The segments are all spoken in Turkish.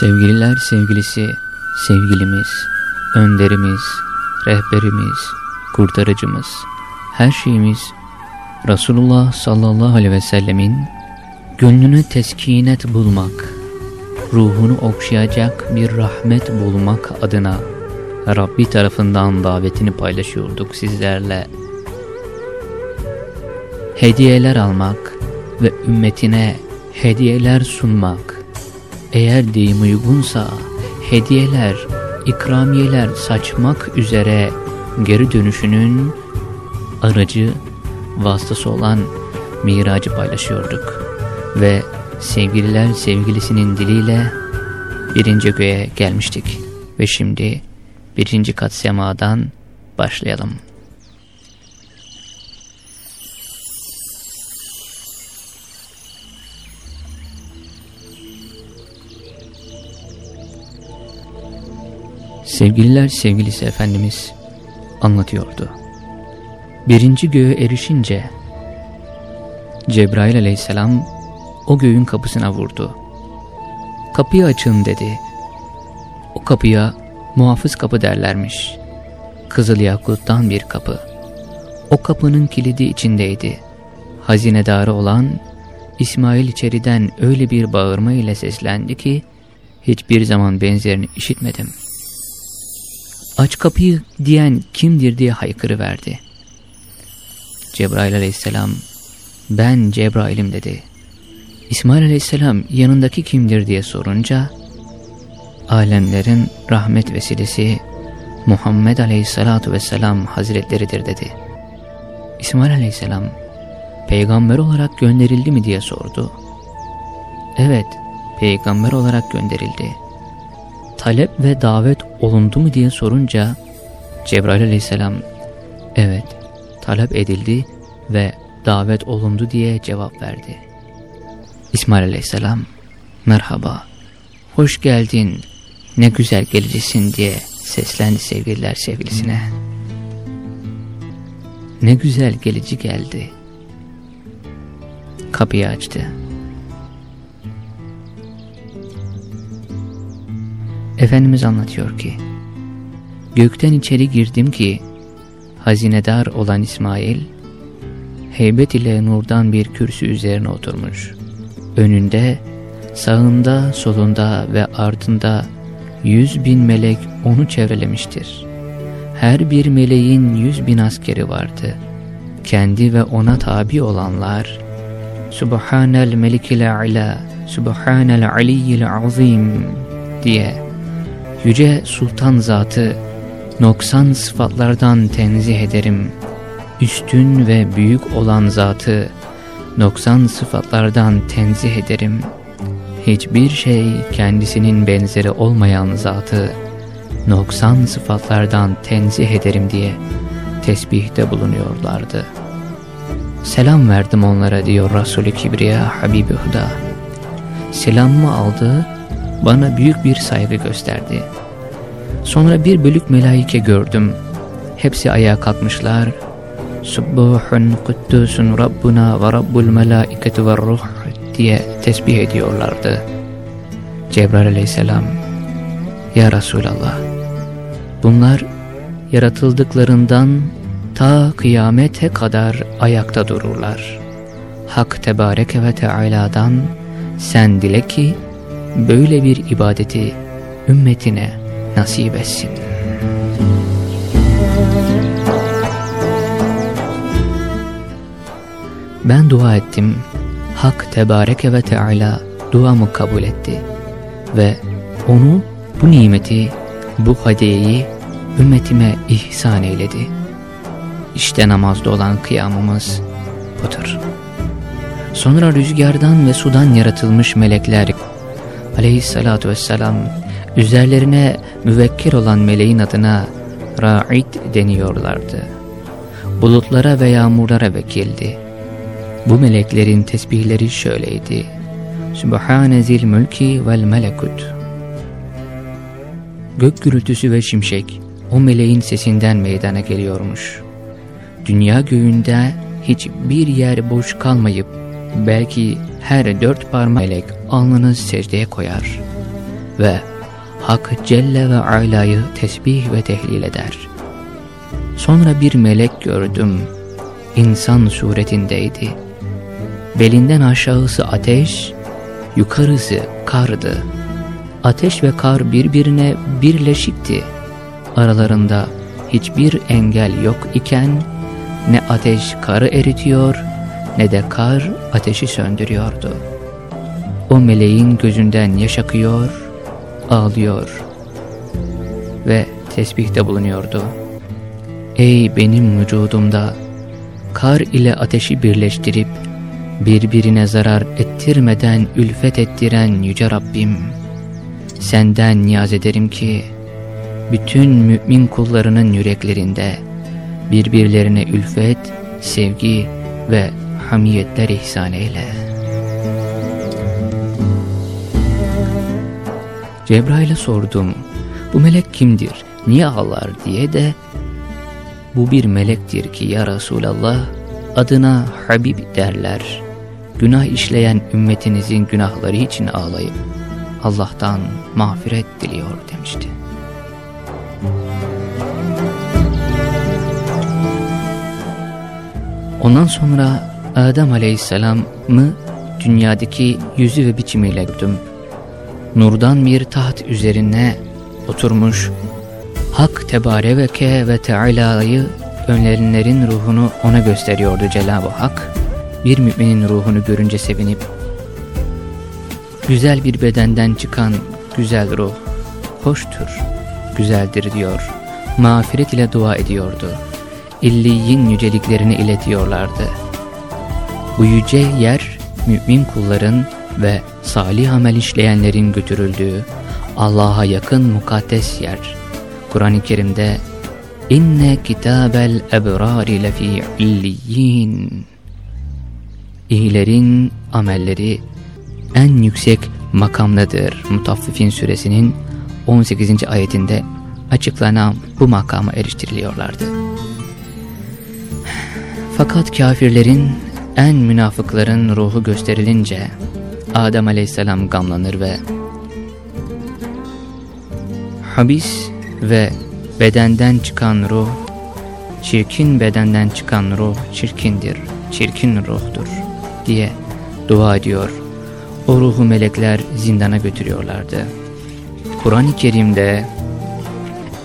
Sevgililer sevgilisi, sevgilimiz, önderimiz, rehberimiz, kurtarıcımız, her şeyimiz Resulullah sallallahu aleyhi ve sellemin gönlünü teskinet bulmak, ruhunu okşayacak bir rahmet bulmak adına Rabbi tarafından davetini paylaşıyorduk sizlerle. Hediyeler almak ve ümmetine hediyeler sunmak, eğer deyim uygunsa hediyeler, ikramiyeler saçmak üzere geri dönüşünün aracı, vasıtası olan miracı paylaşıyorduk. Ve sevgililer sevgilisinin diliyle birinci göğe gelmiştik. Ve şimdi birinci kat semadan başlayalım. Sevgililer sevgilisi Efendimiz anlatıyordu. Birinci göğe erişince Cebrail aleyhisselam o göğün kapısına vurdu. Kapıyı açın dedi. O kapıya muhafız kapı derlermiş. Kızıl yakuttan bir kapı. O kapının kilidi içindeydi. Hazinedarı olan İsmail içeriden öyle bir bağırma ile seslendi ki hiçbir zaman benzerini işitmedim.'' Aç kapıyı diyen kimdir diye haykırıverdi. Cebrail aleyhisselam ben Cebrail'im dedi. İsmail aleyhisselam yanındaki kimdir diye sorunca alemlerin rahmet vesilesi Muhammed aleyhissalatu vesselam hazretleridir dedi. İsmail aleyhisselam peygamber olarak gönderildi mi diye sordu. Evet peygamber olarak gönderildi talep ve davet olundu mu diye sorunca Cebrail aleyhisselam evet talep edildi ve davet olundu diye cevap verdi. İsmail aleyhisselam merhaba hoş geldin ne güzel gelicisin diye seslendi sevgililer sevgilisine. Ne güzel gelici geldi. Kapıyı açtı. Efendimiz anlatıyor ki, Gökten içeri girdim ki, hazinedar olan İsmail, heybet ile nurdan bir kürsü üzerine oturmuş. Önünde, sağında, solunda ve ardında yüz bin melek onu çevrelemiştir. Her bir meleğin yüz bin askeri vardı. Kendi ve ona tabi olanlar, Subhanel melikil a'la, Subhanel aliyyil azim diye Yüce Sultan Zatı, noksan sıfatlardan tenzih ederim. Üstün ve büyük olan Zatı, noksan sıfatlardan tenzih ederim. Hiçbir şey kendisinin benzeri olmayan Zatı, noksan sıfatlardan tenzih ederim diye tesbihte bulunuyorlardı. Selam verdim onlara diyor Resulü Kibriya Habibi Huda. Selamımı aldı, bana büyük bir saygı gösterdi. Sonra bir bölük melaike gördüm. Hepsi ayağa kalkmışlar. Subbuhun kuddusun Rabbuna ve Rabbul melaiketu ve ruh diye tesbih ediyorlardı. Cebrail aleyhisselam, Ya Resulallah, bunlar yaratıldıklarından ta kıyamete kadar ayakta dururlar. Hak Tebareke ve Teala'dan sen dile ki böyle bir ibadeti ümmetine nasip etsin. Ben dua ettim. Hak Tebareke ve Teala duamı kabul etti. Ve onu, bu nimeti, bu hediyeyi ümmetime ihsan eyledi. İşte namazda olan kıyamımız budur. Sonra rüzgardan ve sudan yaratılmış melekler aleyhissalatu vesselam üzerlerine müvekkil olan meleğin adına ra'id deniyorlardı. Bulutlara ve yağmurlara vekildi. Bu meleklerin tesbihleri şöyleydi. Sübhane zil mülki vel melekut. Gök gürültüsü ve şimşek o meleğin sesinden meydana geliyormuş. Dünya göğünde hiçbir yer boş kalmayıp belki her dört parmak melek alnını secdeye koyar ve Hak Celle ve Ala'yı tesbih ve tehlil eder. Sonra bir melek gördüm, insan suretindeydi. Belinden aşağısı ateş, yukarısı kardı. Ateş ve kar birbirine birleşikti. Aralarında hiçbir engel yok iken ne ateş karı eritiyor ne de kar ateşi söndürüyordu. O meleğin gözünden yaş akıyor, ağlıyor ve tesbihte bulunuyordu. Ey benim vücudumda kar ile ateşi birleştirip birbirine zarar ettirmeden ülfet ettiren Yüce Rabbim, senden niyaz ederim ki, bütün mümin kullarının yüreklerinde birbirlerine ülfet, sevgi ve hamiyetler ihsan eyle. Cebrail'e sordum, bu melek kimdir, niye ağlar diye de, bu bir melektir ki ya Resulallah, adına Habib derler. Günah işleyen ümmetinizin günahları için ağlayıp, Allah'tan mağfiret diliyor demişti. Ondan sonra Adem Aleyhisselam'ı dünyadaki yüzü ve biçimiyle gördüm. Nurdan bir taht üzerine oturmuş, Hak Tebareke ve Teala'yı önlerinlerin ruhunu ona gösteriyordu Cenab-ı Hak. Bir müminin ruhunu görünce sevinip, güzel bir bedenden çıkan güzel ruh, hoştur, güzeldir diyor, mağfiret ile dua ediyordu. İlliyin yüceliklerini iletiyorlardı. Bu yüce yer, mümin kulların ve salih amel işleyenlerin götürüldüğü, Allah'a yakın mukaddes yer. Kur'an-ı Kerim'de İnne kitabel ebrari lefi illiyin İyilerin amelleri en yüksek makamdadır. Mutaffifin suresinin 18. ayetinde açıklanan bu makama eriştiriliyorlardı. Fakat kafirlerin en münafıkların ruhu gösterilince Adem aleyhisselam gamlanır ve habis ve bedenden çıkan ruh, çirkin bedenden çıkan ruh çirkindir, çirkin ruhtur diye dua ediyor. O ruhu melekler zindana götürüyorlardı. Kur'an-ı Kerim'de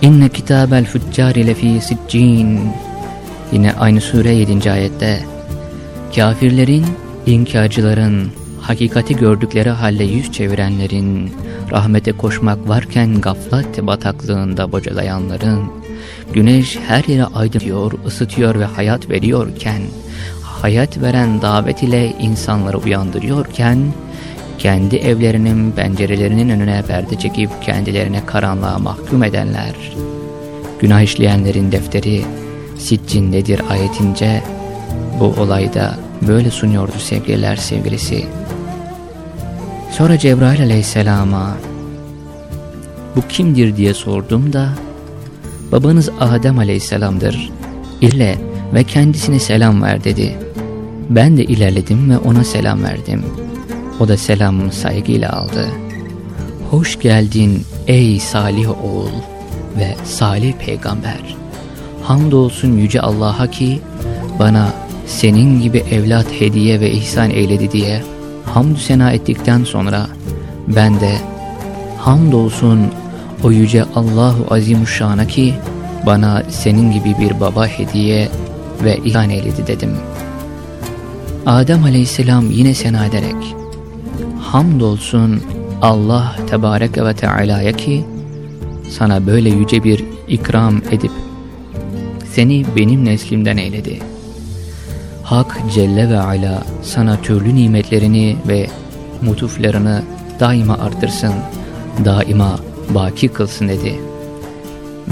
İnne kitabel fuccari lefî siccin Yine aynı sure 7. ayette Kafirlerin, inkarcıların, hakikati gördükleri halde yüz çevirenlerin, rahmete koşmak varken gaflet bataklığında bocalayanların, güneş her yere aydınlıyor, ısıtıyor ve hayat veriyorken, hayat veren davet ile insanları uyandırıyorken, kendi evlerinin pencerelerinin önüne perde çekip kendilerine karanlığa mahkum edenler, günah işleyenlerin defteri siccindedir ayetince bu olayda böyle sunuyordu sevgililer sevgilisi. Sonra Cebrail aleyhisselama bu kimdir diye sordum da babanız Adem aleyhisselamdır. İle ve kendisine selam ver dedi. Ben de ilerledim ve ona selam verdim. O da selamımı saygıyla aldı. Hoş geldin ey salih oğul ve salih peygamber. Hamdolsun yüce Allah'a ki bana senin gibi evlat hediye ve ihsan eyledi diye hamdü sena ettikten sonra ben de hamdolsun o yüce Allahu Azimuşşan'a ki bana senin gibi bir baba hediye ve ihsan eyledi dedim. Adem aleyhisselam yine sena ederek hamdolsun Allah tebareke ve teala'ya ki sana böyle yüce bir ikram edip seni benim neslimden eyledi. Hak Celle ve Ala sana türlü nimetlerini ve mutuflarını daima artırsın, daima baki kılsın dedi.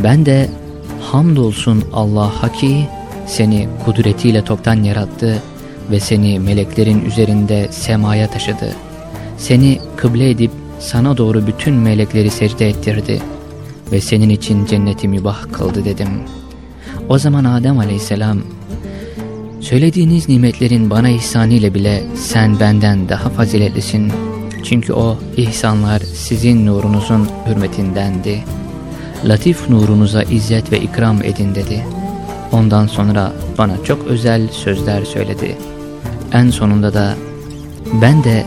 Ben de hamdolsun Allah'a ki seni kudretiyle toptan yarattı ve seni meleklerin üzerinde semaya taşıdı. Seni kıble edip sana doğru bütün melekleri secde ettirdi ve senin için cenneti mübah kıldı dedim. O zaman Adem aleyhisselam, söylediğiniz nimetlerin bana ihsanıyla bile sen benden daha faziletlisin. Çünkü o ihsanlar sizin nurunuzun hürmetindendi. Latif nurunuza izzet ve ikram edin dedi. Ondan sonra bana çok özel sözler söyledi. En sonunda da ben de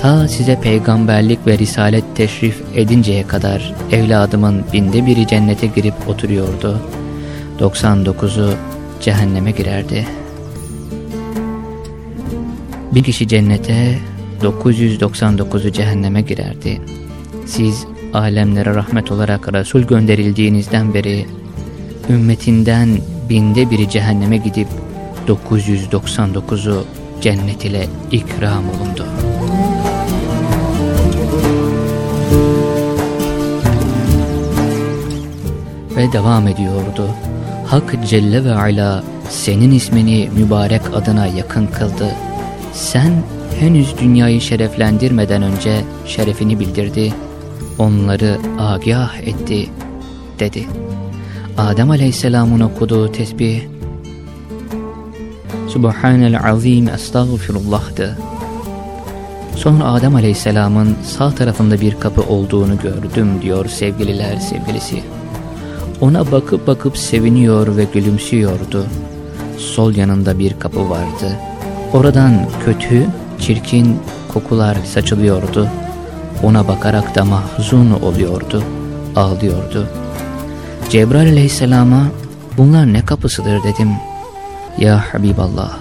ta size peygamberlik ve risalet teşrif edinceye kadar evladımın binde biri cennete girip oturuyordu. 99'u cehenneme girerdi. Bir kişi cennete, 999'u cehenneme girerdi. Siz alemlere rahmet olarak Resul gönderildiğinizden beri ümmetinden binde biri cehenneme gidip 999'u cennet ile ikram olundu. Ve devam ediyordu. Hak Celle ve Ala senin ismini mübarek adına yakın kıldı. Sen henüz dünyayı şereflendirmeden önce şerefini bildirdi. Onları agah etti dedi. Adem Aleyhisselam'ın okuduğu tesbih Subhanel azim estağfirullah'tı. Sonra Adem Aleyhisselam'ın sağ tarafında bir kapı olduğunu gördüm diyor sevgililer sevgilisi. Ona bakıp bakıp seviniyor ve gülümsüyordu. Sol yanında bir kapı vardı. Oradan kötü, çirkin kokular saçılıyordu. Ona bakarak da mahzun oluyordu, ağlıyordu. Cebrail aleyhisselama bunlar ne kapısıdır dedim. Ya Habiballah,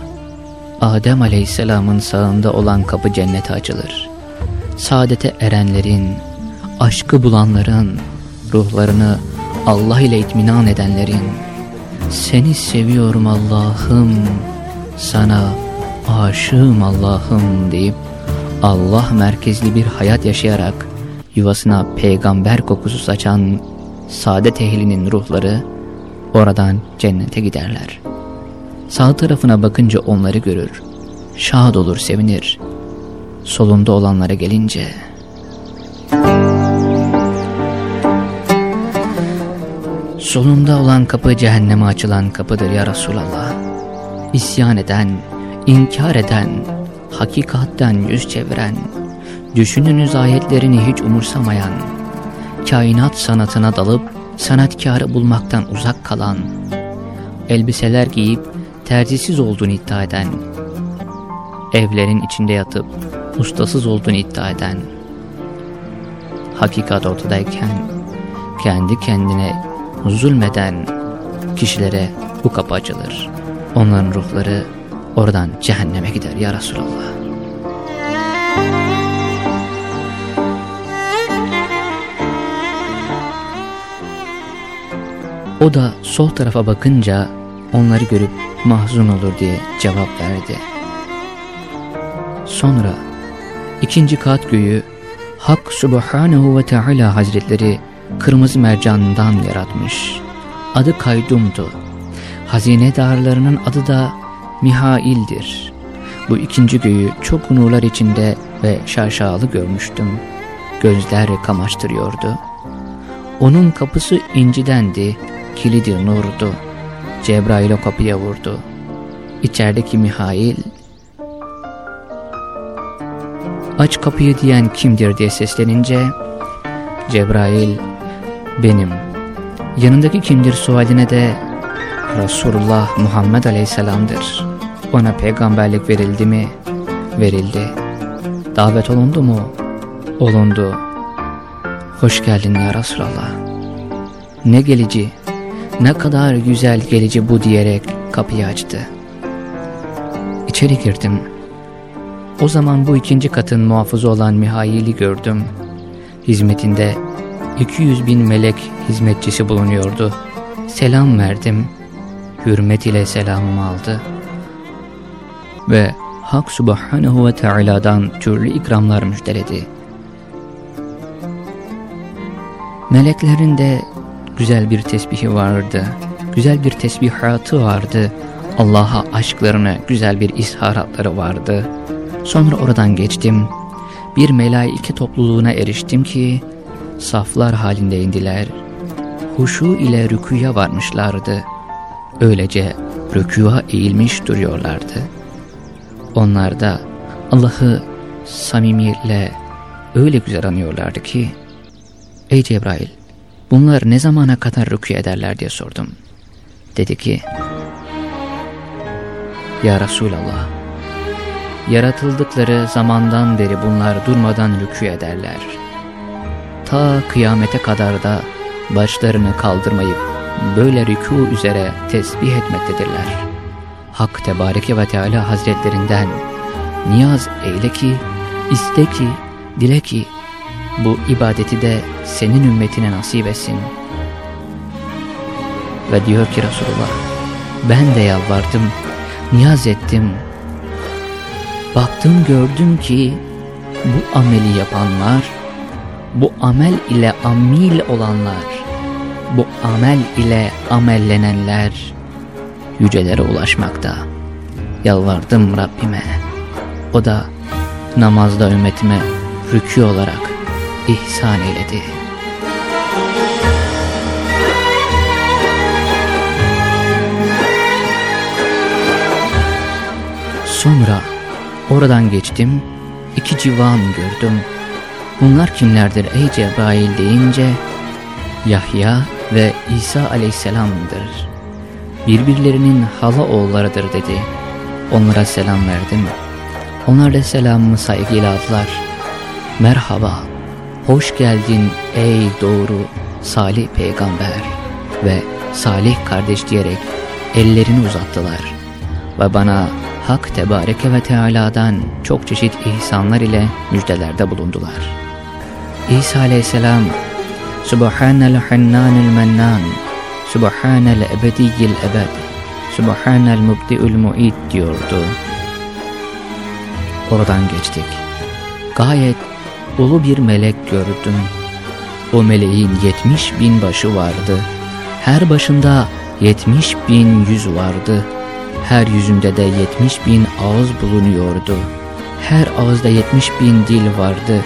Adem aleyhisselamın sağında olan kapı cennete açılır. Saadete erenlerin, aşkı bulanların, ruhlarını Allah ile itminan edenlerin, seni seviyorum Allah'ım, sana aşığım Allah'ım deyip Allah merkezli bir hayat yaşayarak yuvasına peygamber kokusu saçan saadet ehlinin ruhları oradan cennete giderler. Sağ tarafına bakınca onları görür, şad olur sevinir. Solunda olanlara gelince... Solunda olan kapı cehenneme açılan kapıdır ya Resulallah. İsyan eden, inkar eden, hakikatten yüz çeviren, düşününüz ayetlerini hiç umursamayan, kainat sanatına dalıp sanatkarı bulmaktan uzak kalan, elbiseler giyip terzisiz olduğunu iddia eden, evlerin içinde yatıp ustasız olduğunu iddia eden, hakikat ortadayken kendi kendine zulmeden kişilere bu kapı açılır. Onların ruhları oradan cehenneme gider ya Resulallah. O da sol tarafa bakınca onları görüp mahzun olur diye cevap verdi. Sonra ikinci kat göğü Hak Subhanahu ve Teala Hazretleri kırmızı mercandan yaratmış. Adı Kaydum'du. Hazine darlarının adı da Mihail'dir. Bu ikinci göğü çok nurlar içinde ve şaşalı görmüştüm. Gözler kamaştırıyordu. Onun kapısı incidendi, kilidi nurdu. Cebrail o kapıya vurdu. İçerideki Mihail, aç kapıyı diyen kimdir diye seslenince, Cebrail, benim. Yanındaki kimdir sualine de, Resulullah Muhammed Aleyhisselam'dır. Ona peygamberlik verildi mi? Verildi. Davet olundu mu? Olundu. Hoş geldin ya Resulallah. Ne gelici, ne kadar güzel gelici bu diyerek kapıyı açtı. İçeri girdim. O zaman bu ikinci katın muhafızı olan Mihail'i gördüm. Hizmetinde 200 bin melek hizmetçisi bulunuyordu. Selam verdim. Hürmet ile selamımı aldı. Ve Hak Subhanahu ve Teala'dan türlü ikramlar müjdeledi. Meleklerin de güzel bir tesbihi vardı. Güzel bir tesbihatı vardı. Allah'a aşklarını, güzel bir isharatları vardı. Sonra oradan geçtim. Bir melaike topluluğuna eriştim ki saflar halinde indiler. Huşu ile rükuya varmışlardı. Öylece rükuya eğilmiş duruyorlardı. Onlar da Allah'ı samimiyle öyle güzel anıyorlardı ki Ey Cebrail bunlar ne zamana kadar rükû ederler diye sordum. Dedi ki Ya Resulallah yaratıldıkları zamandan beri bunlar durmadan rükû ederler. Ta kıyamete kadar da başlarını kaldırmayıp böyle rükû üzere tesbih etmektedirler. Hak Tebareke ve Teala Hazretlerinden niyaz eyle ki, iste ki, dile ki bu ibadeti de senin ümmetine nasip etsin. Ve diyor ki Resulullah, ben de yalvardım, niyaz ettim. Baktım gördüm ki bu ameli yapanlar, bu amel ile amil olanlar, bu amel ile amellenenler yücelere ulaşmakta. Yalvardım Rabbime. O da namazda ümmetime rükû olarak ihsan eyledi. Sonra oradan geçtim, iki civan gördüm. Bunlar kimlerdir ey Cebrail deyince Yahya ve İsa aleyhisselamdır. Birbirlerinin hala oğullarıdır dedi. Onlara selam verdim. Onlar da selamımı saygıyla aldılar. Merhaba, hoş geldin ey doğru salih peygamber ve salih kardeş diyerek ellerini uzattılar. Ve bana Hak Tebareke ve Teala'dan çok çeşit ihsanlar ile müjdelerde bulundular. İsa aleyhisselam Subhanel Hannanil Mennan Subhanel Ebediyyil Ebed Subhanel Mubdi'ül Mu'id diyordu. Oradan geçtik. Gayet ulu bir melek gördüm. O meleğin yetmiş bin başı vardı. Her başında yetmiş bin yüz vardı. Her yüzünde de yetmiş bin ağız bulunuyordu. Her ağızda yetmiş bin dil vardı.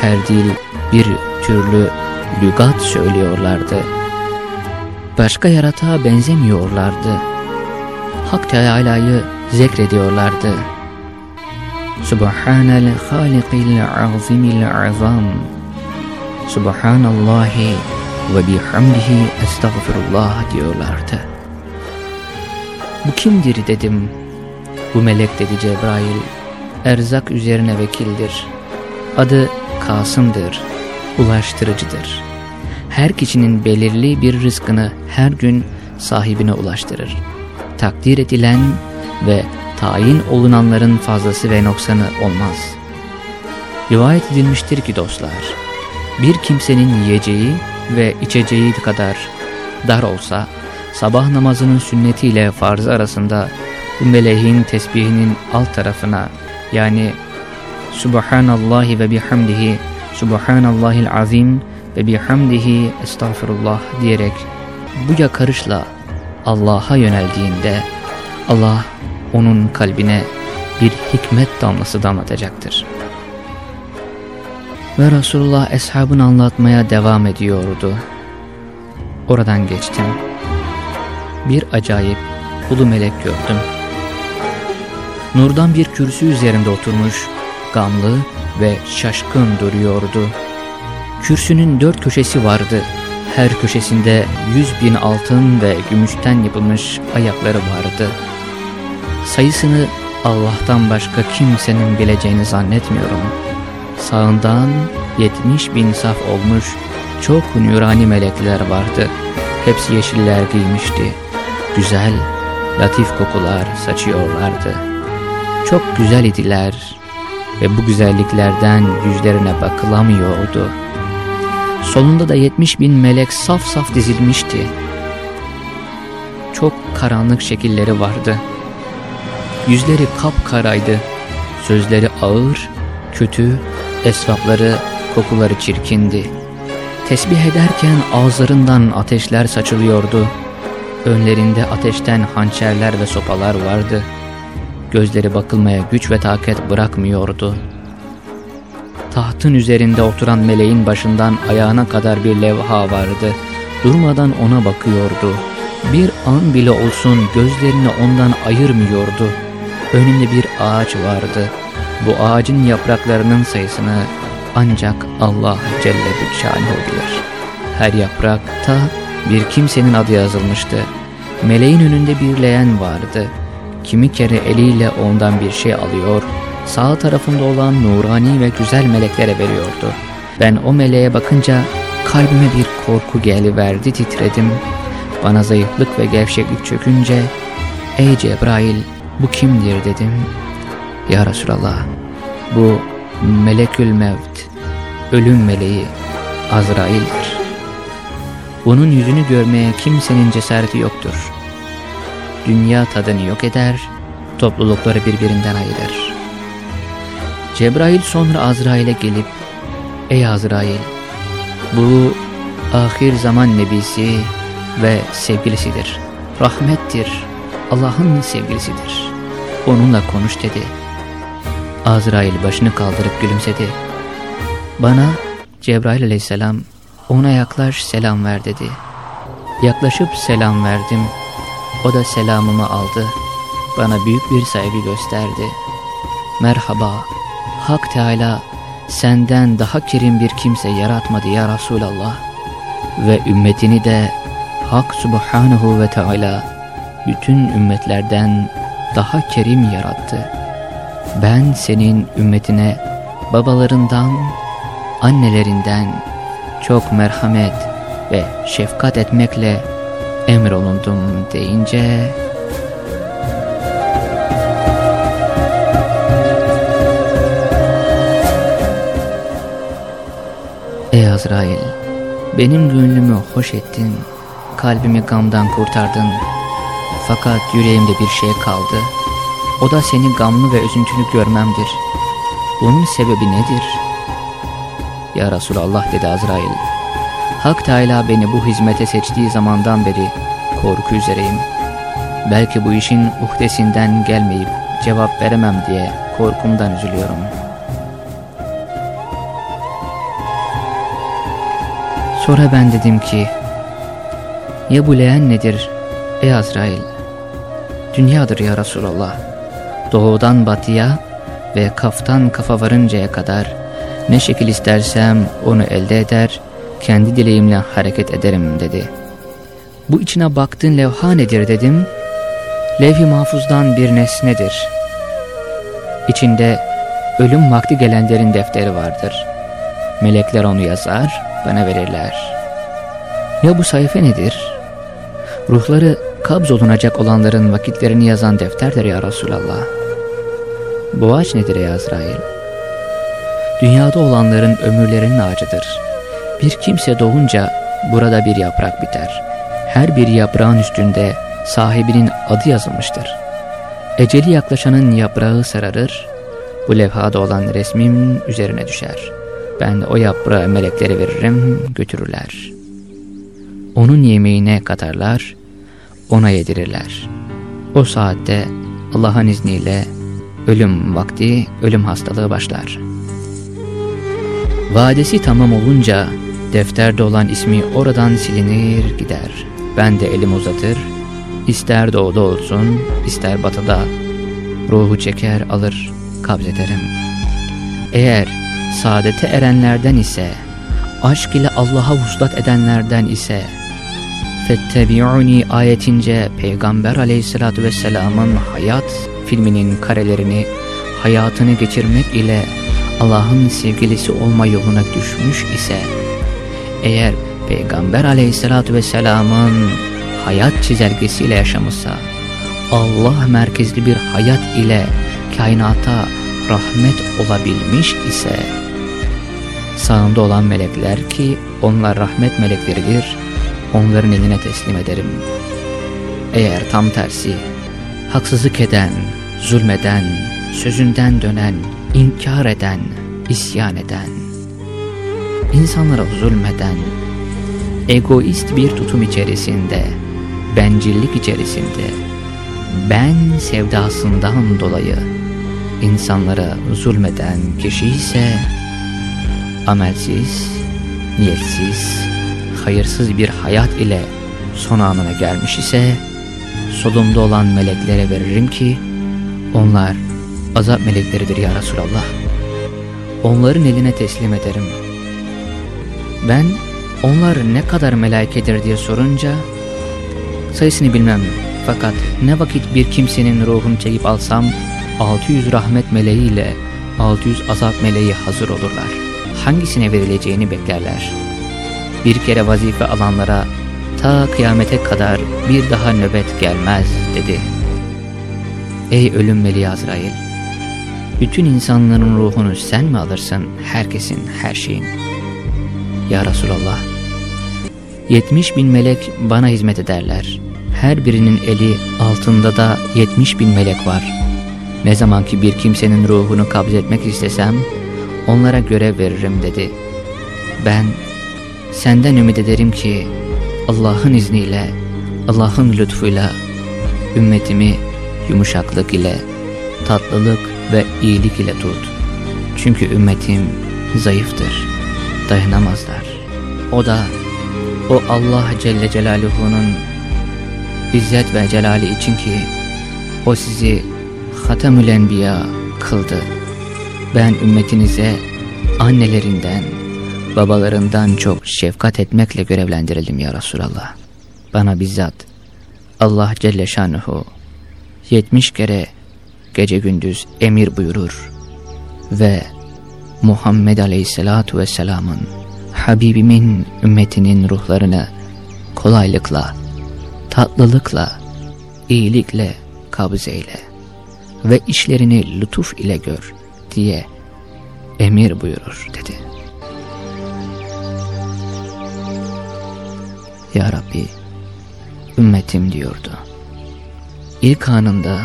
Her dil bir türlü lügat söylüyorlardı. Başka yaratığa benzemiyorlardı. Hak Teala'yı zikrediyorlardı. Subhanel halikil azimil azam. Subhanallahi ve bihamdihi estağfirullah diyorlardı. Bu kimdir dedim. Bu melek dedi Cebrail. Erzak üzerine vekildir. Adı Kasım'dır. Ulaştırıcıdır. Her kişinin belirli bir rızkını her gün sahibine ulaştırır. Takdir edilen ve tayin olunanların fazlası ve noksanı olmaz. Rivayet edilmiştir ki dostlar, bir kimsenin yiyeceği ve içeceği kadar dar olsa, sabah namazının sünnetiyle farzı arasında bu meleğin tesbihinin alt tarafına yani Subhanallahi ve bihamdihi Subhanallahil azim ve bihamdihi estağfirullah diyerek bu yakarışla Allah'a yöneldiğinde Allah onun kalbine bir hikmet damlası damlatacaktır. Ve Resulullah eshabını anlatmaya devam ediyordu. Oradan geçtim. Bir acayip ulu melek gördüm. Nurdan bir kürsü üzerinde oturmuş, gamlı ve şaşkın duruyordu. Kürsünün dört köşesi vardı. Her köşesinde yüz bin altın ve gümüşten yapılmış ayakları vardı. Sayısını Allah'tan başka kimsenin bileceğini zannetmiyorum. Sağından yetmiş bin saf olmuş çok nurani melekler vardı. Hepsi yeşiller giymişti. Güzel, latif kokular saçıyorlardı. Çok güzel idiler ve bu güzelliklerden yüzlerine bakılamıyordu. Solunda da yetmiş bin melek saf saf dizilmişti. Çok karanlık şekilleri vardı. Yüzleri kapkaraydı. Sözleri ağır, kötü, esvapları, kokuları çirkindi. Tesbih ederken ağızlarından ateşler saçılıyordu. Önlerinde ateşten hançerler ve sopalar vardı. Gözleri bakılmaya güç ve takat bırakmıyordu. Tahtın üzerinde oturan meleğin başından ayağına kadar bir levha vardı. Durmadan ona bakıyordu. Bir an bile olsun gözlerini ondan ayırmıyordu. Önünde bir ağaç vardı. Bu ağacın yapraklarının sayısını ancak Allah Celle Şanuhu bilir. Her yaprakta bir kimsenin adı yazılmıştı. Meleğin önünde bir leğen vardı. Kimi kere eliyle ondan bir şey alıyor, sağ tarafında olan nurani ve güzel meleklere veriyordu. Ben o meleğe bakınca kalbime bir korku geliverdi titredim. Bana zayıflık ve gevşeklik çökünce, ''Ey Cebrail, bu kimdir?'' dedim. ''Ya Resulallah, bu melekül mevt, ölüm meleği Azrail'dir. Bunun yüzünü görmeye kimsenin cesareti yoktur. Dünya tadını yok eder, toplulukları birbirinden ayırır. Cebrail sonra Azrail'e gelip, Ey Azrail, bu ahir zaman nebisi ve sevgilisidir. Rahmettir, Allah'ın sevgilisidir. Onunla konuş dedi. Azrail başını kaldırıp gülümsedi. Bana Cebrail aleyhisselam ona yaklaş selam ver dedi. Yaklaşıp selam verdim. O da selamımı aldı. Bana büyük bir saygı gösterdi. Merhaba, Hak Teala senden daha kerim bir kimse yaratmadı ya Resulallah. Ve ümmetini de Hak Subhanahu ve Teala bütün ümmetlerden daha kerim yarattı. Ben senin ümmetine babalarından, annelerinden çok merhamet ve şefkat etmekle emrolundum deyince Ey Azrail, benim gönlümü hoş ettin, kalbimi gamdan kurtardın. Fakat yüreğimde bir şey kaldı. O da seni gamlı ve üzüntülü görmemdir. Bunun sebebi nedir? Ya Resulallah dedi Azrail. Hak Teala beni bu hizmete seçtiği zamandan beri korku üzereyim. Belki bu işin uhdesinden gelmeyip cevap veremem diye korkumdan üzülüyorum.'' Sonra ben dedim ki, ya bu leğen nedir ey Azrail? Dünyadır ya Resulallah. Doğudan batıya ve kaftan kafa varıncaya kadar ne şekil istersem onu elde eder, kendi dileğimle hareket ederim dedi. Bu içine baktığın levha nedir dedim. Levh-i mahfuzdan bir nesnedir. İçinde ölüm vakti gelenlerin defteri vardır. Melekler onu yazar, bana verirler. Ya bu sayfa nedir? Ruhları kabz olunacak olanların vakitlerini yazan defterdir ya Resulallah. Bu ağaç nedir ya Azrail? Dünyada olanların ömürlerinin ağacıdır. Bir kimse doğunca burada bir yaprak biter. Her bir yaprağın üstünde sahibinin adı yazılmıştır. Eceli yaklaşanın yaprağı sararır, bu levhada olan resmim üzerine düşer.'' Ben o yaprağı meleklere veririm, götürürler. Onun yemeğine katarlar, ona yedirirler. O saatte Allah'ın izniyle ölüm vakti, ölüm hastalığı başlar. Vadesi tamam olunca defterde olan ismi oradan silinir gider. Ben de elim uzatır, ister doğuda olsun, ister batıda, ruhu çeker alır, kabzederim. Eğer saadete erenlerden ise, aşk ile Allah'a vuslat edenlerden ise, Fettebi'uni ayetince Peygamber aleyhissalatü vesselamın hayat filminin karelerini hayatını geçirmek ile Allah'ın sevgilisi olma yoluna düşmüş ise eğer Peygamber aleyhissalatü vesselamın hayat çizelgesiyle yaşamışsa Allah merkezli bir hayat ile kainata rahmet olabilmiş ise sağında olan melekler ki onlar rahmet melekleridir onların eline teslim ederim. Eğer tam tersi, haksızlık eden, zulmeden, sözünden dönen, inkar eden, isyan eden, insanlara zulmeden, egoist bir tutum içerisinde, bencillik içerisinde, ben sevdasından dolayı insanlara zulmeden kişi ise amelsiz, niyetsiz, hayırsız bir hayat ile son anına gelmiş ise solumda olan meleklere veririm ki onlar azap melekleridir ya Resulallah. Onların eline teslim ederim. Ben onlar ne kadar melaikedir diye sorunca sayısını bilmem fakat ne vakit bir kimsenin ruhunu çekip alsam 600 rahmet meleği ile 600 azap meleği hazır olurlar. Hangisine verileceğini beklerler bir kere vazife alanlara ta kıyamete kadar bir daha nöbet gelmez dedi. Ey ölüm meleği Azrail! Bütün insanların ruhunu sen mi alırsın herkesin, her şeyin? Ya Resulallah! Yetmiş bin melek bana hizmet ederler. Her birinin eli altında da yetmiş bin melek var. Ne zaman ki bir kimsenin ruhunu kabzetmek istesem onlara görev veririm dedi. Ben Senden ümit ederim ki Allah'ın izniyle, Allah'ın lütfuyla ümmetimi yumuşaklık ile, tatlılık ve iyilik ile tut. Çünkü ümmetim zayıftır, dayanamazlar. O da o Allah Celle Celaluhu'nun izzet ve celali için ki o sizi Hatemül Enbiya kıldı. Ben ümmetinize annelerinden, babalarından çok şefkat etmekle görevlendirildim ya Resulallah. Bana bizzat Allah Celle Şanuhu yetmiş kere gece gündüz emir buyurur ve Muhammed Aleyhisselatu Vesselam'ın Habibimin ümmetinin ruhlarını kolaylıkla, tatlılıkla, iyilikle kabz eyle ve işlerini lütuf ile gör diye emir buyurur dedi. Ya Rabbi, ümmetim diyordu. İlk anında,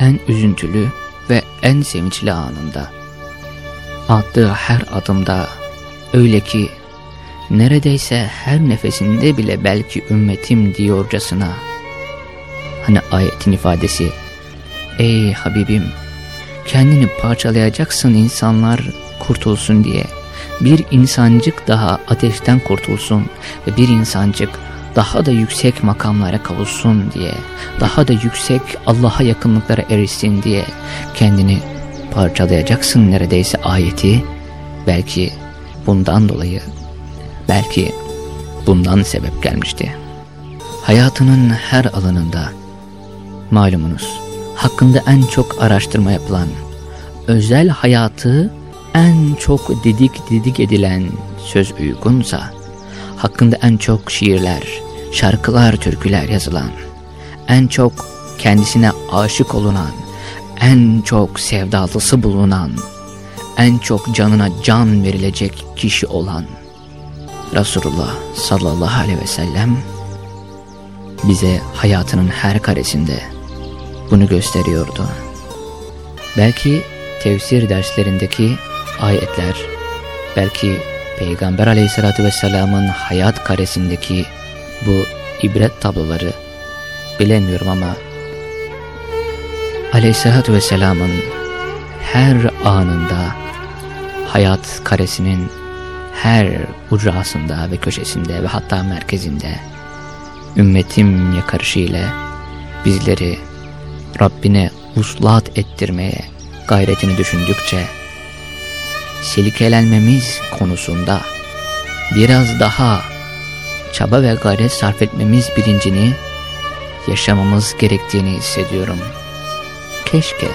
en üzüntülü ve en sevinçli anında, attığı her adımda, öyle ki, neredeyse her nefesinde bile belki ümmetim diyorcasına, hani ayetin ifadesi, ey Habibim, kendini parçalayacaksın insanlar kurtulsun diye.'' bir insancık daha ateşten kurtulsun ve bir insancık daha da yüksek makamlara kavuşsun diye, daha da yüksek Allah'a yakınlıklara erişsin diye kendini parçalayacaksın neredeyse ayeti. Belki bundan dolayı, belki bundan sebep gelmişti. Hayatının her alanında, malumunuz, hakkında en çok araştırma yapılan, özel hayatı en çok didik didik edilen söz uygunsa, hakkında en çok şiirler, şarkılar, türküler yazılan, en çok kendisine aşık olunan, en çok sevdalısı bulunan, en çok canına can verilecek kişi olan Resulullah sallallahu aleyhi ve sellem bize hayatının her karesinde bunu gösteriyordu. Belki tefsir derslerindeki ayetler, belki Peygamber aleyhissalatü vesselamın hayat karesindeki bu ibret tabloları bilemiyorum ama Aleyhisselatü Vesselam'ın her anında hayat karesinin her ucrasında ve köşesinde ve hatta merkezinde ümmetim yakarışı ile bizleri Rabbine uslat ettirmeye gayretini düşündükçe silikelenmemiz konusunda biraz daha çaba ve gayret sarf etmemiz bilincini yaşamamız gerektiğini hissediyorum. Keşke.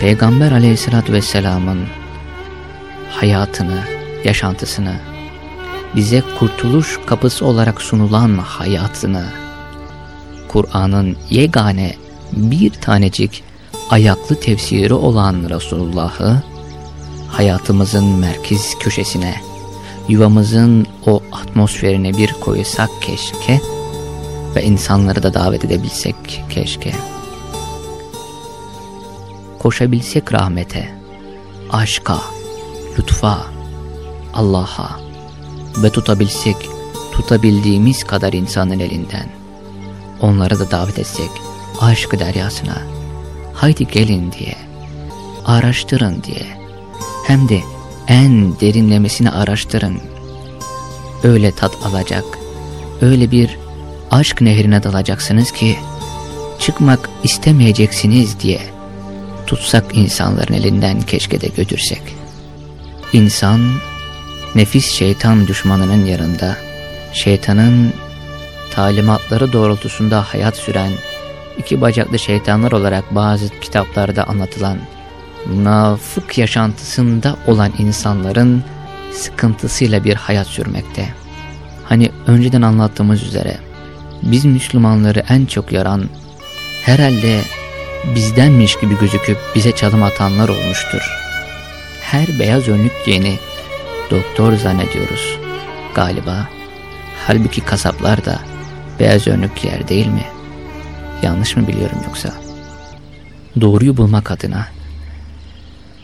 Peygamber aleyhissalatü vesselamın hayatını, yaşantısını, bize kurtuluş kapısı olarak sunulan hayatını, Kur'an'ın yegane bir tanecik ayaklı tefsiri olan Resulullah'ı hayatımızın merkez köşesine, yuvamızın o atmosferine bir koysak keşke ve insanları da davet edebilsek keşke. Koşabilsek rahmete, aşka, lütfa, Allah'a ve tutabilsek tutabildiğimiz kadar insanın elinden. Onları da davet etsek aşk deryasına, haydi gelin diye, araştırın diye, hem de en derinlemesine araştırın. Öyle tat alacak, öyle bir aşk nehrine dalacaksınız ki, çıkmak istemeyeceksiniz diye, tutsak insanların elinden keşke de götürsek. İnsan, nefis şeytan düşmanının yanında, şeytanın talimatları doğrultusunda hayat süren, iki bacaklı şeytanlar olarak bazı kitaplarda anlatılan, münafık yaşantısında olan insanların sıkıntısıyla bir hayat sürmekte. Hani önceden anlattığımız üzere, biz Müslümanları en çok yaran, herhalde bizdenmiş gibi gözüküp bize çalım atanlar olmuştur. Her beyaz önlük giyeni doktor zannediyoruz galiba. Halbuki kasaplar da beyaz önlük giyer değil mi? Yanlış mı biliyorum yoksa? Doğruyu bulmak adına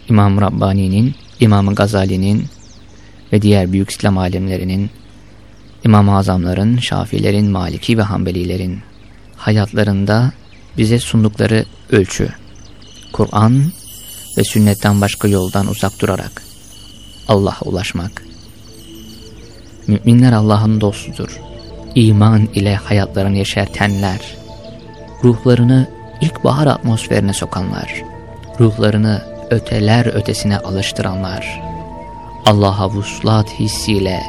İmam Rabbani'nin, İmam Gazali'nin ve diğer büyük İslam alimlerinin, İmam-ı Azamların, Şafilerin, Maliki ve Hanbelilerin hayatlarında bize sundukları ölçü, Kur'an ve sünnetten başka yoldan uzak durarak Allah'a ulaşmak. Müminler Allah'ın dostudur. İman ile hayatlarını yeşertenler, ruhlarını ilkbahar atmosferine sokanlar, ruhlarını öteler ötesine alıştıranlar, Allah'a vuslat hissiyle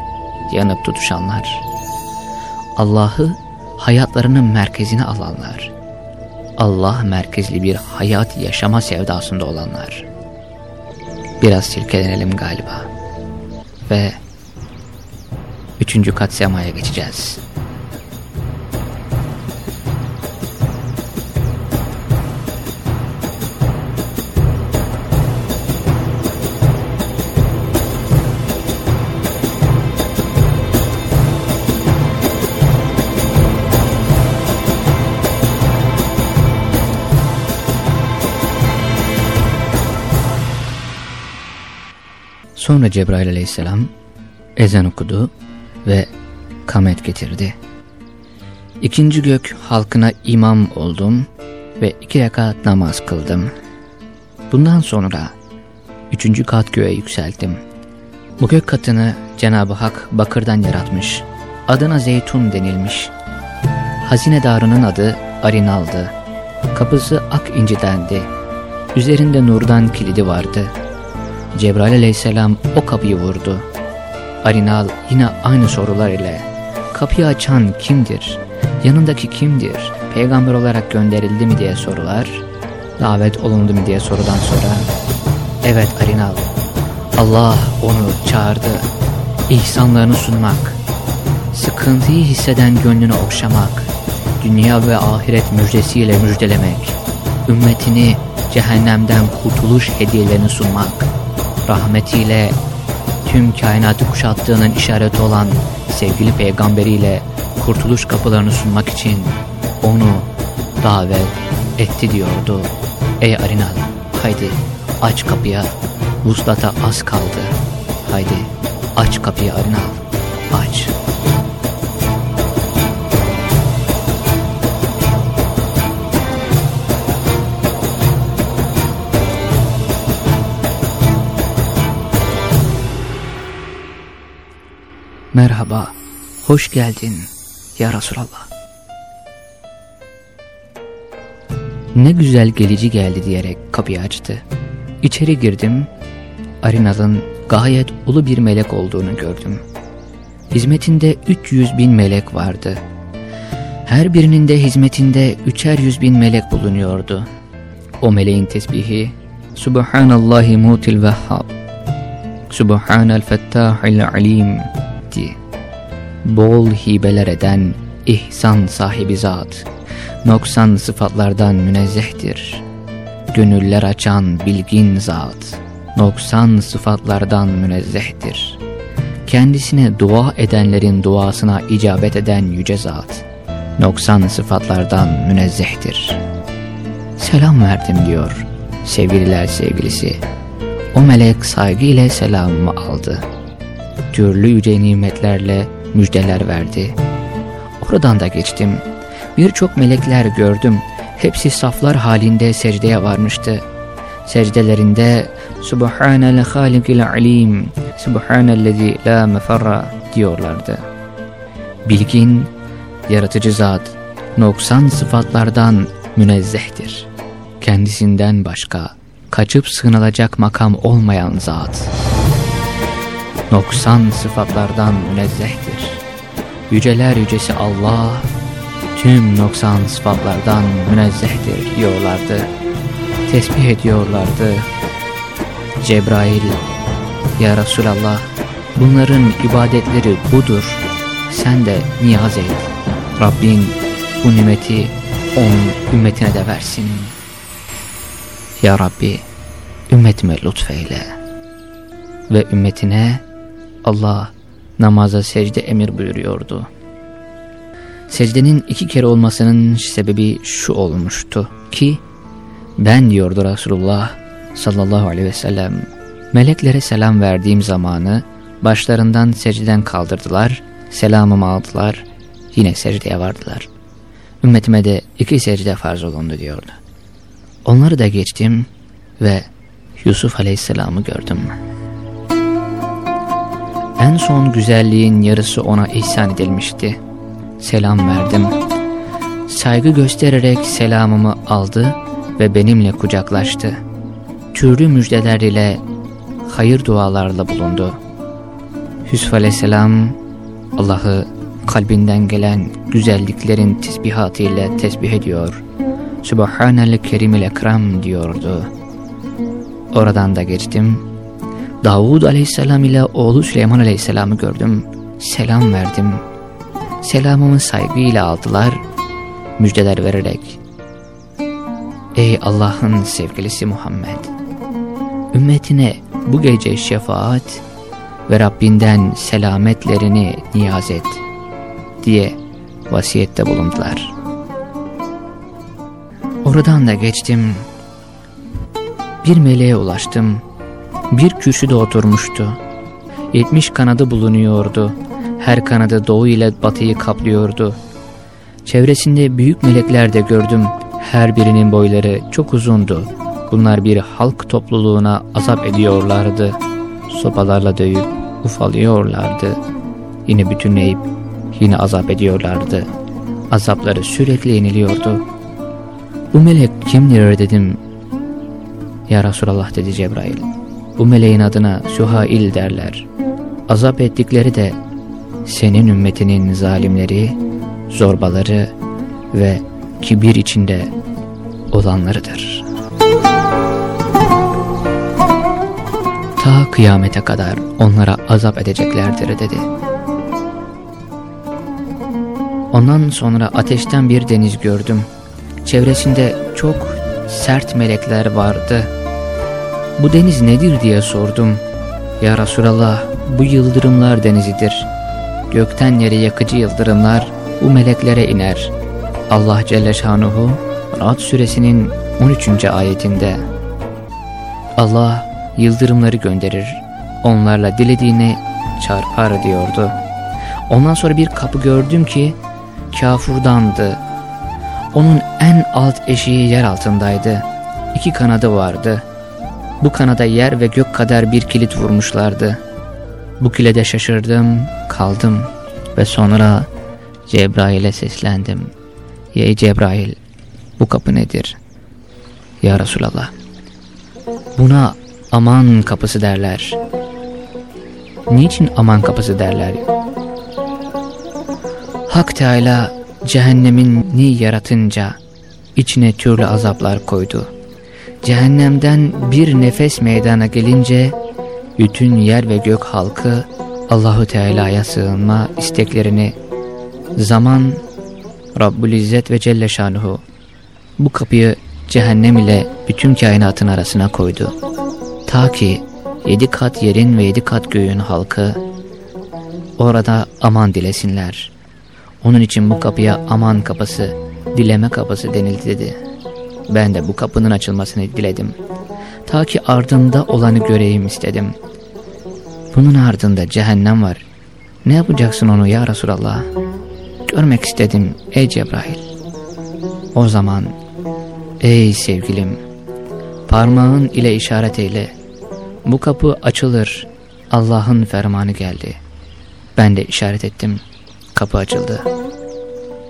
yanıp tutuşanlar, Allah'ı hayatlarının merkezine alanlar, Allah merkezli bir hayat yaşama sevdasında olanlar. Biraz silkelenelim galiba. Ve üçüncü kat semaya geçeceğiz. Sonra Cebrail aleyhisselam ezan okudu ve kamet getirdi. İkinci gök halkına imam oldum ve iki rekat namaz kıldım. Bundan sonra üçüncü kat göğe yükseldim. Bu gök katını Cenab-ı Hak bakırdan yaratmış. Adına zeytun denilmiş. Hazinedarının adı Arinal'dı. Kapısı ak incidendi. Üzerinde nurdan kilidi vardı.'' Cebrail aleyhisselam o kapıyı vurdu. Arinal yine aynı sorular ile kapıyı açan kimdir? Yanındaki kimdir? Peygamber olarak gönderildi mi diye sorular. Davet olundu mu diye sorudan sonra evet Arinal Allah onu çağırdı. İhsanlarını sunmak, sıkıntıyı hisseden gönlünü okşamak, dünya ve ahiret müjdesiyle müjdelemek, ümmetini cehennemden kurtuluş hediyelerini sunmak, rahmetiyle tüm kainatı kuşattığının işareti olan sevgili peygamberiyle kurtuluş kapılarını sunmak için onu davet etti diyordu. Ey Arinal haydi aç kapıya vuslata az kaldı. Haydi aç kapıyı Arinal aç. Merhaba, hoş geldin ya Resulallah. Ne güzel gelici geldi diyerek kapıyı açtı. İçeri girdim, Arinal'ın gayet ulu bir melek olduğunu gördüm. Hizmetinde 300 bin melek vardı. Her birinin de hizmetinde üçer yüz bin melek bulunuyordu. O meleğin tesbihi Subhanallahi mutil vehhab Subhanal fettahil alim di. Bol hibeler eden ihsan sahibi zat Noksan sıfatlardan münezzehtir Gönüller açan bilgin zat Noksan sıfatlardan münezzehtir Kendisine dua edenlerin duasına icabet eden yüce zat Noksan sıfatlardan münezzehtir Selam verdim diyor sevgililer sevgilisi. O melek saygı ile selamımı aldı. Türlü yüce nimetlerle müjdeler verdi. Oradan da geçtim. Birçok melekler gördüm. Hepsi saflar halinde secdeye varmıştı. Secdelerinde Subhanel Halikil Alim, Subhanellezi la mefarra diyorlardı. Bilgin, yaratıcı zat, noksan sıfatlardan münezzehtir kendisinden başka kaçıp sığınılacak makam olmayan zat. Noksan sıfatlardan münezzehtir. Yüceler yücesi Allah, tüm noksan sıfatlardan münezzehtir diyorlardı. Tesbih ediyorlardı. Cebrail, Ya Resulallah, bunların ibadetleri budur. Sen de niyaz et. Rabbin bu nimeti on ümmetine de versin.'' Ya Rabbi ümmetime lütfeyle. Ve ümmetine Allah namaza secde emir buyuruyordu. Secdenin iki kere olmasının sebebi şu olmuştu ki ben diyordu Resulullah sallallahu aleyhi ve sellem meleklere selam verdiğim zamanı başlarından secdeden kaldırdılar, selamımı aldılar, yine secdeye vardılar. Ümmetime de iki secde farz olundu diyordu. Onları da geçtim ve Yusuf Aleyhisselam'ı gördüm. En son güzelliğin yarısı ona ihsan edilmişti. Selam verdim. Saygı göstererek selamımı aldı ve benimle kucaklaştı. Türlü müjdeler ile hayır dualarla bulundu. Yusuf Aleyhisselam Allah'ı kalbinden gelen güzelliklerin tesbihatıyla tesbih ediyor Sübhanel Kerimil Ekrem diyordu. Oradan da geçtim. Davud aleyhisselam ile oğlu Süleyman aleyhisselamı gördüm. Selam verdim. Selamımı saygıyla aldılar. Müjdeler vererek. Ey Allah'ın sevgilisi Muhammed! Ümmetine bu gece şefaat ve Rabbinden selametlerini niyaz et diye vasiyette bulundular.'' Oradan da geçtim. Bir meleğe ulaştım. Bir kürsüde oturmuştu. Yetmiş kanadı bulunuyordu. Her kanadı doğu ile batıyı kaplıyordu. Çevresinde büyük melekler de gördüm. Her birinin boyları çok uzundu. Bunlar bir halk topluluğuna azap ediyorlardı. Sopalarla dövüp ufalıyorlardı. Yine bütünleyip yine azap ediyorlardı. Azapları sürekli yeniliyordu. Bu melek kimdir dedim. Ya Resulallah dedi Cebrail. Bu meleğin adına Sühail derler. Azap ettikleri de senin ümmetinin zalimleri, zorbaları ve kibir içinde olanlarıdır. Ta kıyamete kadar onlara azap edeceklerdir dedi. Ondan sonra ateşten bir deniz gördüm. Çevresinde çok sert melekler vardı. Bu deniz nedir diye sordum. Ya Resulallah bu yıldırımlar denizidir. Gökten yere yakıcı yıldırımlar bu meleklere iner. Allah Celle Şanuhu Ra'd suresinin 13. ayetinde Allah yıldırımları gönderir. Onlarla dilediğini çarpar diyordu. Ondan sonra bir kapı gördüm ki kafurdandı. Onun en alt eşiği yer altındaydı. İki kanadı vardı. Bu kanada yer ve gök kadar bir kilit vurmuşlardı. Bu kilede şaşırdım, kaldım ve sonra Cebrail'e seslendim. Ey Cebrail, bu kapı nedir? Ya Resulallah, buna aman kapısı derler. Niçin aman kapısı derler? Hak Teala cehennemin ni yaratınca içine türlü azaplar koydu. Cehennemden bir nefes meydana gelince bütün yer ve gök halkı Allahu Teala'ya sığınma isteklerini zaman Rabbul İzzet ve Celle Şanuhu bu kapıyı cehennem ile bütün kainatın arasına koydu. Ta ki yedi kat yerin ve yedi kat göğün halkı orada aman dilesinler. Onun için bu kapıya aman kapısı, dileme kapısı denildi dedi. Ben de bu kapının açılmasını diledim. Ta ki ardında olanı göreyim istedim. Bunun ardında cehennem var. Ne yapacaksın onu ya Resulallah? Görmek istedim ey Cebrail. O zaman ey sevgilim parmağın ile işaret eyle. Bu kapı açılır. Allah'ın fermanı geldi. Ben de işaret ettim. Kapı açıldı.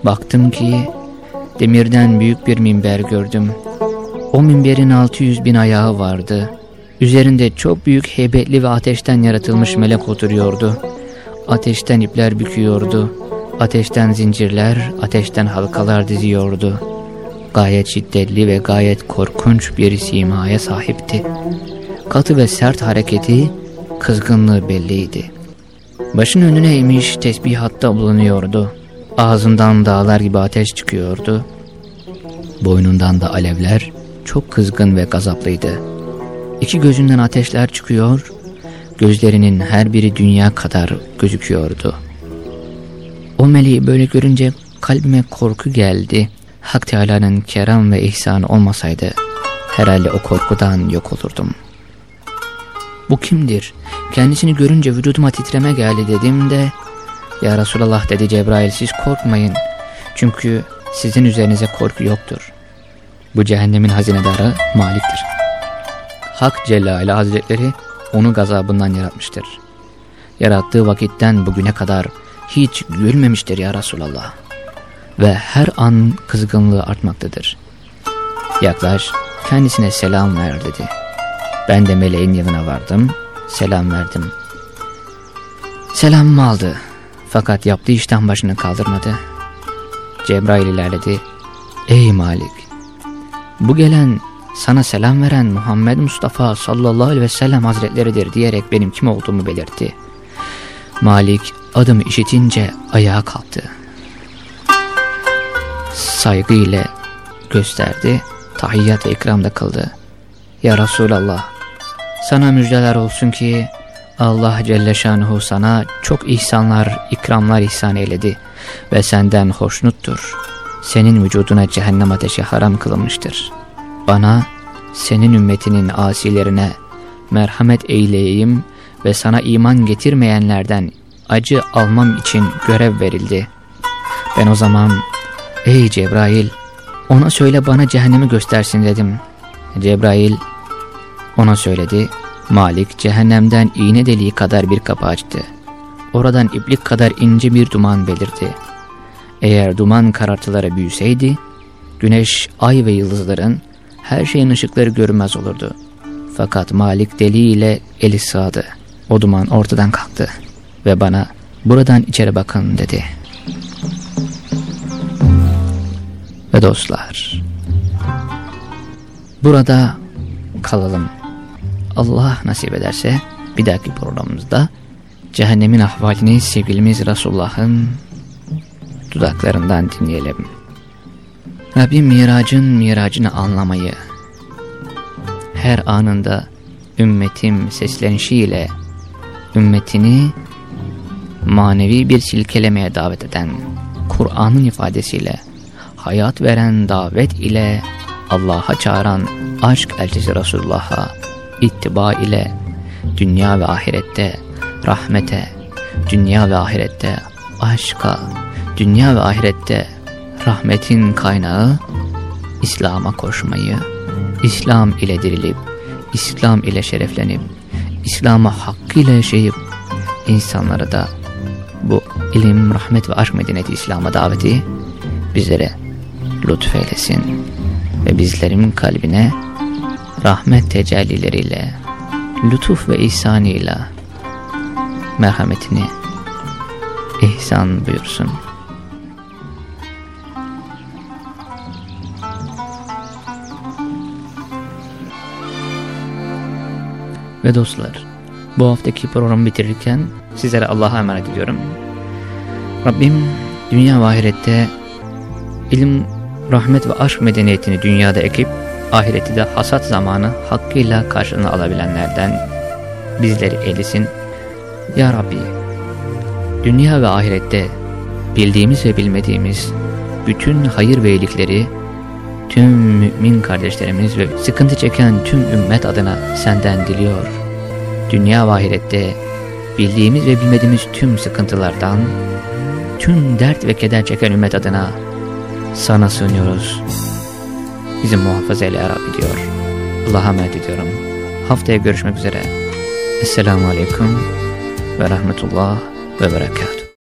Baktım ki demirden büyük bir minber gördüm. O minberin 600 bin ayağı vardı. Üzerinde çok büyük heybetli ve ateşten yaratılmış melek oturuyordu. Ateşten ipler büküyordu. Ateşten zincirler, ateşten halkalar diziyordu. Gayet şiddetli ve gayet korkunç bir simaya sahipti. Katı ve sert hareketi, kızgınlığı belliydi. Başın önüne eğmiş tesbihatta bulunuyordu. Ağzından dağlar gibi ateş çıkıyordu. Boynundan da alevler çok kızgın ve gazaplıydı. İki gözünden ateşler çıkıyor, gözlerinin her biri dünya kadar gözüküyordu. O meleği böyle görünce kalbime korku geldi. Hak Teala'nın kerem ve ihsanı olmasaydı herhalde o korkudan yok olurdum. Bu kimdir? Kendisini görünce vücuduma titreme geldi dedim de Ya Resulallah dedi Cebrail siz korkmayın. Çünkü sizin üzerinize korku yoktur. Bu cehennemin hazinedarı Malik'tir. Hak Celle Hazretleri onu gazabından yaratmıştır. Yarattığı vakitten bugüne kadar hiç gülmemiştir ya Resulallah. Ve her an kızgınlığı artmaktadır. Yaklaş, kendisine selam ver dedi. Ben de meleğin yanına vardım, selam verdim. Selamımı aldı. Fakat yaptığı işten başını kaldırmadı. Cebrail ilerledi. Ey Malik! Bu gelen sana selam veren Muhammed Mustafa sallallahu aleyhi ve sellem hazretleridir diyerek benim kim olduğumu belirtti. Malik adımı işitince ayağa kalktı. Saygı ile gösterdi, tahiyyat ve ikramda kıldı. Ya Resulallah, sana müjdeler olsun ki Allah Celle Şanuhu sana çok ihsanlar, ikramlar ihsan eyledi ve senden hoşnuttur. Senin vücuduna cehennem ateşi haram kılınmıştır. Bana, senin ümmetinin asilerine merhamet eyleyeyim ve sana iman getirmeyenlerden acı almam için görev verildi. Ben o zaman, ey Cebrail, ona söyle bana cehennemi göstersin dedim. Cebrail, ona söyledi. Malik cehennemden iğne deliği kadar bir kapı açtı. Oradan iplik kadar ince bir duman belirdi. Eğer duman karartıları büyüseydi, güneş, ay ve yıldızların her şeyin ışıkları görünmez olurdu. Fakat Malik deliğiyle eli sığadı. O duman ortadan kalktı ve bana buradan içeri bakın dedi. Ve dostlar, burada kalalım. Allah nasip ederse bir dahaki programımızda cehennemin ahvalini sevgilimiz Resulullah'ın dudaklarından dinleyelim. Rabbim miracın miracını anlamayı, her anında ümmetim seslenişiyle ümmetini manevi bir silkelemeye davet eden Kur'an'ın ifadesiyle hayat veren davet ile Allah'a çağıran aşk elçisi Resulullah'a ittiba ile dünya ve ahirette rahmete, dünya ve ahirette aşka, dünya ve ahirette rahmetin kaynağı İslam'a koşmayı, İslam ile dirilip, İslam ile şereflenip, İslam'a hakkıyla yaşayıp, insanları da bu ilim, rahmet ve aşk medeniyeti İslam'a daveti bizlere lütfeylesin ve bizlerin kalbine rahmet tecellileriyle, lütuf ve ihsanıyla merhametini ihsan buyursun. Ve dostlar, bu haftaki programı bitirirken sizlere Allah'a emanet ediyorum. Rabbim dünya ve ahirette ilim, rahmet ve aşk medeniyetini dünyada ekip ahireti de hasat zamanı hakkıyla karşılığını alabilenlerden bizleri eylesin. Ya Rabbi, dünya ve ahirette bildiğimiz ve bilmediğimiz bütün hayır ve iyilikleri tüm mümin kardeşlerimiz ve sıkıntı çeken tüm ümmet adına senden diliyor. Dünya ve ahirette bildiğimiz ve bilmediğimiz tüm sıkıntılardan, tüm dert ve keder çeken ümmet adına sana sığınıyoruz. Bizi muhafaza eyle ya Rabbi diyor. Allah'a emanet ediyorum. Haftaya görüşmek üzere. Esselamu Aleyküm ve Rahmetullah ve Berekatuhu.